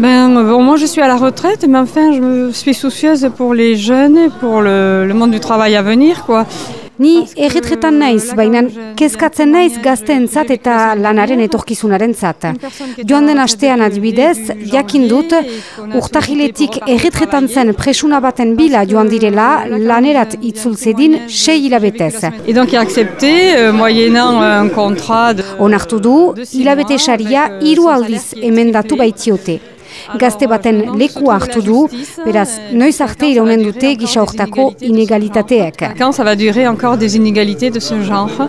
Ben, bon, moi je suis à la retraite, mais enfin je me suis soucieuse pour les jeunes et pour le, le monde du travail à venir, quoi. Ni erretretan naiz, baina kezkatzen naiz gazteentzat eta lanaren etorkizunaren zat. Joan den astean adibidez, jakin dut, urtahiletik erretretan zen presuna baten bila joan direla lanerat itzultzedin sei hilabetez. Et donc accepté, euh, moyennant un contrat de... Onartu du, hilabete saria hiru aldiz emendatu baitiote. Gazte baten leku hartu du, beraz, noiz arte iraunen dute gisa hortako inegalitateek. Quand ça va durer encore des inégalités de ce genre